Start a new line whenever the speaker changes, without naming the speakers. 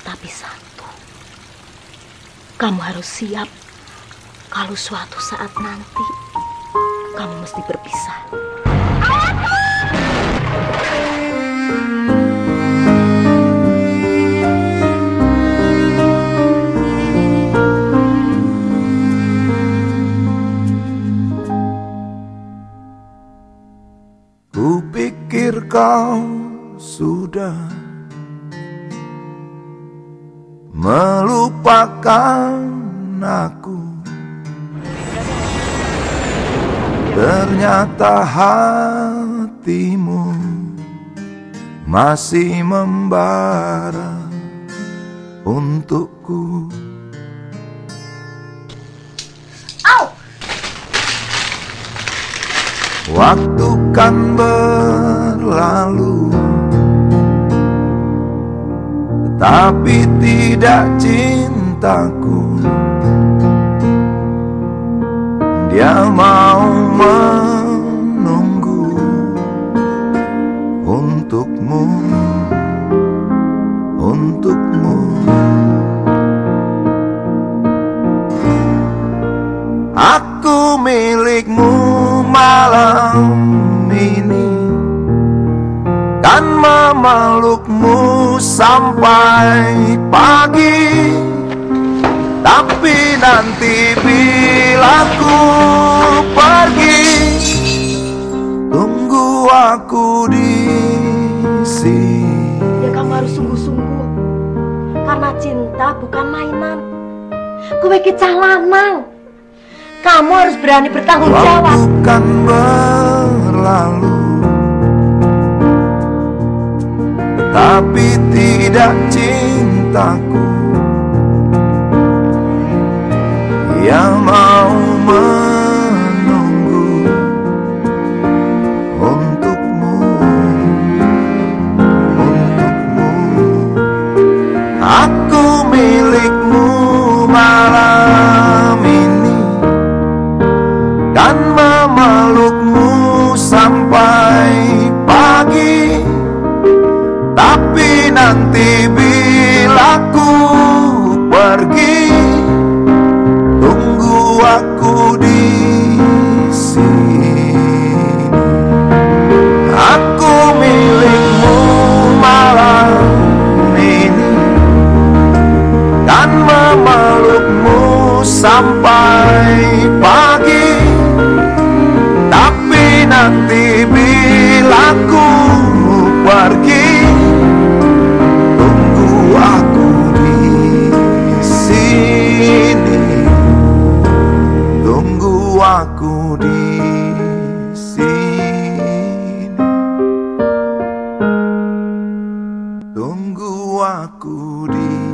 Tetapi satu, kamu harus siap kalau suatu saat nanti kamu mesti berpisah.
Kupikir kau sudah melupakan aku. Ternyata hatimu masih membara untukku. Waktu kan berlalu Tapi tidak cintaku. Dia mau menunggu Untukmu Untukmu. Aku milikmu malam Kan memelukmu sampai pagi Tapi nanti bila ku pergi Tunggu aku di sini Ya
kamu harus sungguh-sungguh. Karena cinta bukan mainan. Kue kicah lanang. Kamu harus berani bertanggung jawab.
Waktu kan berlalu Tetapi tidak cintaku. Yang mau Tapi nanti bila ku pergi Tunggu aku di sini. Aku milikmu malam ini Dan memelukmu sampai who.